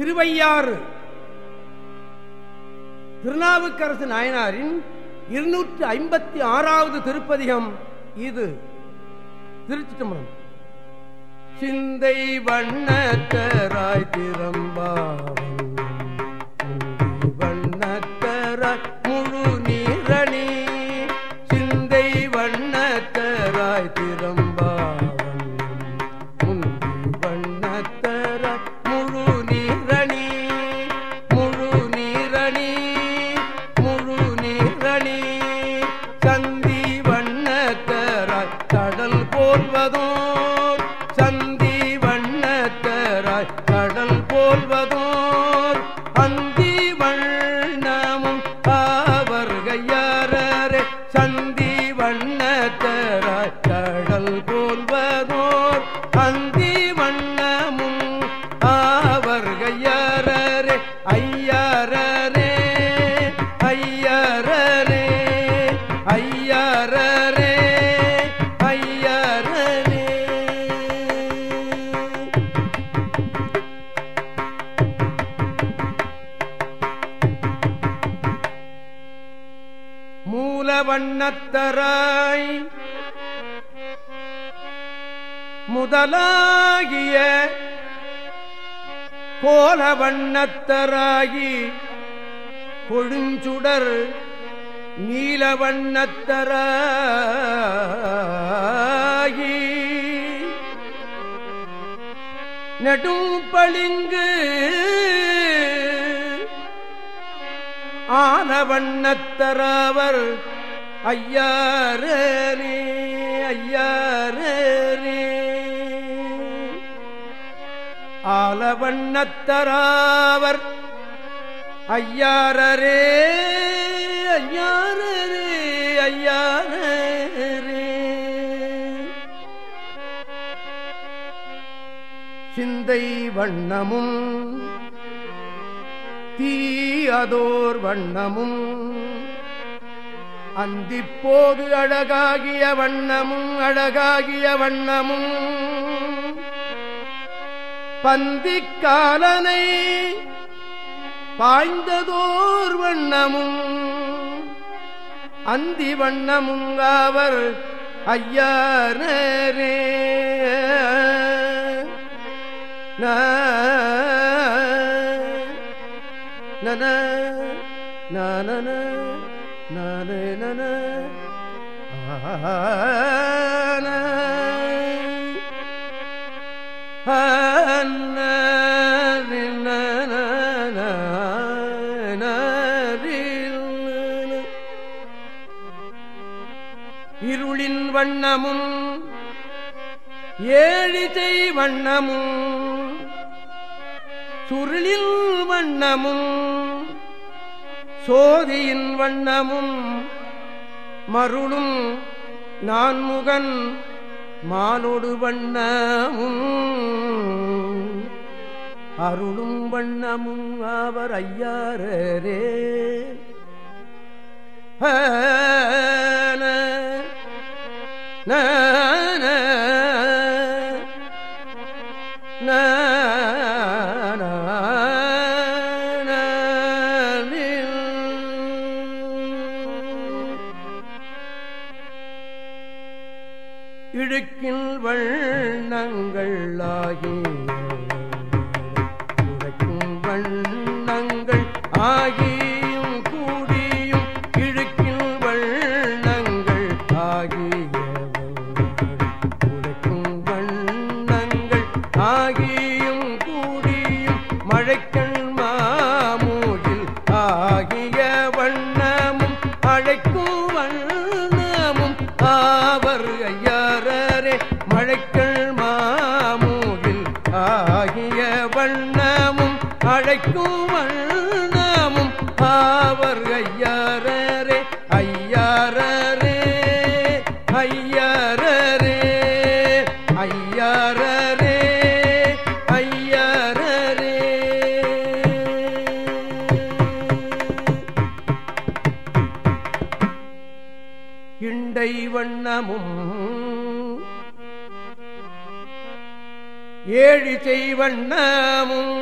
திருவையாறு. திருநாவுக்கரசு நாயனாரின் இருநூற்றி ஐம்பத்தி ஆறாவது திருப்பதிகம் இது. திருச்சி தம்பரம் சிந்தை வண்ணத்தராய் திறம்பாவன் வண்ணத்தராய் கடல் போல்வதோர் அந்த மூலவண்ணத்தராய் முதலாகிய கோல கோலவண்ணத்தராகி கொழுஞ்சுடர் நீலவண்ணத்தராகி நெடும் பளிங்கு ஆன வண்ணத்தராவர் ஐயாரே ஐயாரே ஆலவண்ணத்தராவர் ஐயாரரே ஐயாரே ஐயாரே சிந்தை வண்ணமும் தீ அதோர் வண்ணமும் அந்திப்போது அழகாகிய வண்ணமும் அழகாகிய வண்ணமும். பந்திக்காலனை பாய்ந்ததோர் வண்ணமும் அந்தி வண்ணமும் அவர் ஐயாரே நன நன நன நன இருளின் வண்ணமும் ஏழிசை வண்ணமும் சுருளில் வண்ணமும் சோதியின் வண்ணமும் மருளும் நான்முகன் மாலோடு வண்ணமும். அருளும் வண்ணமும் அவர் ஐயாரே இடுக்கில் வண்ணங்கள் ஆகி உழைக்கும் வண்ணங்கள் ஆகியும் கூடியும் இழுக்கில் வண்ணங்கள் ஆகிய உழைக்கும் வண்ணங்கள் ஆகிய ஆகிய வண்ணமும் அழைக்கும் வண்ண ஏழி செய்வண்ணமும்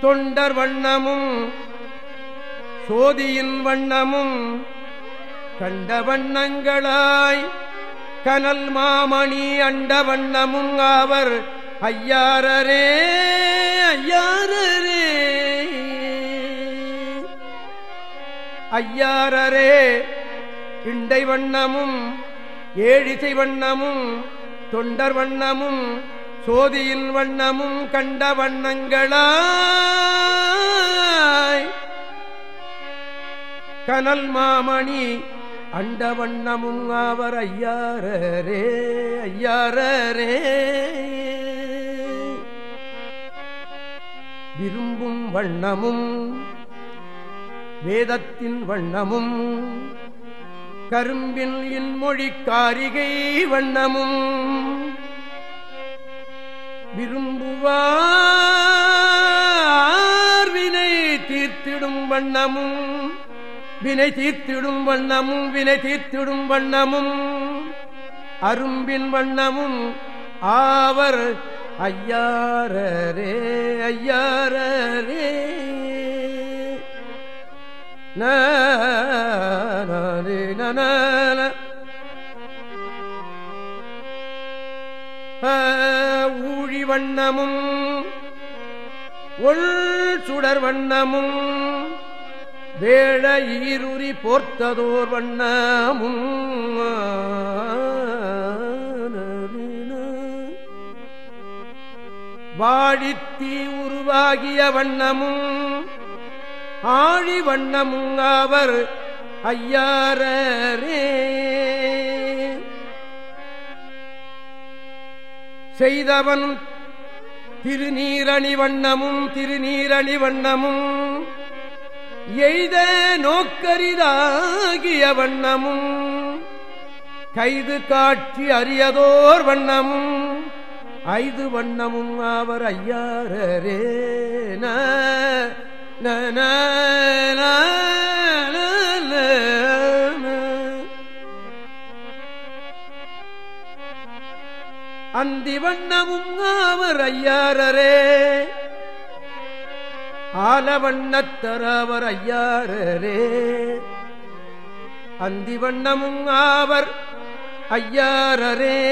தொண்டர் வண்ணமும் சோதியின் வண்ணமும் கண்ட வண்ணங்களாய் கனல் மாமணி அண்ட வண்ணமும் அவர் ஐயாரரே ஐயாரரே. ஐயாரரே. இண்டை வண்ணமும் ஏழிசை வண்ணமும் தொண்டர் வண்ணமும் சோதியின் வண்ணமும் கண்ட வண்ணங்களாய். கனல் மாமணி அண்ட வண்ணமும் ஆவர் ஐயாரே ஐயாரே விரும்பும் வண்ணமும் வேதத்தின் வண்ணமும் கரும்பின் இன்மொழி காரிகை வண்ணமும் விரும்புவார். வினை தீர்த்திடும் வண்ணமும் வினை தீர்த்திடும் வண்ணமும் வினை தீர்த்திடும் வண்ணமும். அரும்பின் வண்ணமும் ஆவர் ஐயாரரே ஐயாரரே. ஊழி வண்ணமும் ஒள் சுடர் வண்ணமும் வேழ ஈருரி போர்த்ததோர் வண்ணமும். வாழித்தீ உருவாகிய வண்ணமும் ஆழி வண்ணமுங் அவர் ஐயாரே செய்தவன் திருநீரணி வண்ணமும் திருநீரணி வண்ணமும் எய்த நோக்கரிதாகிய வண்ணமும் கைது காட்சி அறியதோர் வண்ணமும் ஐது வண்ணமும் அவர் ஐயாரே நன அந்தி வண்ணமும் ஆவர் ஐயாரரே. ஆலவண்ணத்தரவர் ஐயாரரே. அந்தி வண்ணமும் ஆவர் ஐயாரரே.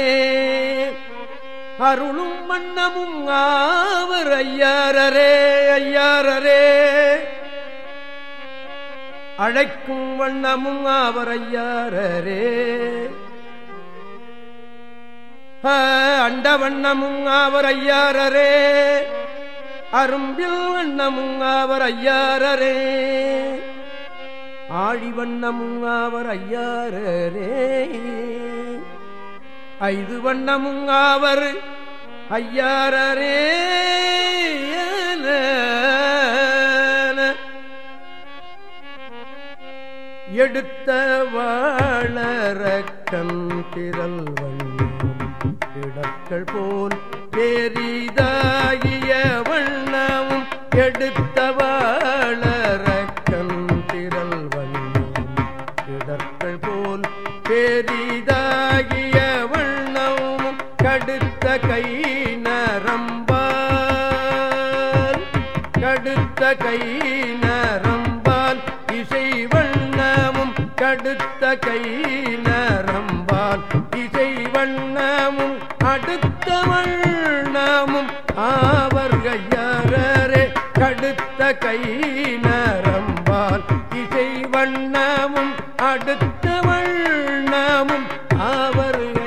அருளும் மன்னமும் ஆவர் ஐயாரரே ஐயாரரே. அழைக்கும் வண்ணமும் ஆவர் ஐயாரரே. அண்ட வண்ணமும் ஆவர் ஐயாரரே. அரும்பில் வண்ணமும் ஆவர் ஐயாரரே. ஆழி வண்ணமும் ஆவர் ஐயாரரே. ஐது வண்ணமுங் ஆவர். ஐயாரே எடுத்த வாழறக்கன் திரள் இடக்கள் போல் பெரிதாகிய வண்ணமும் எடுத்த வண்ணமும் கை நரம்பால் இசை வண்ணமும் அடுத்த வண்ணமும் ஆவர்கையாரே கடுத்த கை நரம்பால் இசை வண்ணமும் அடுத்த வண்ணமும் ஆவர்கள்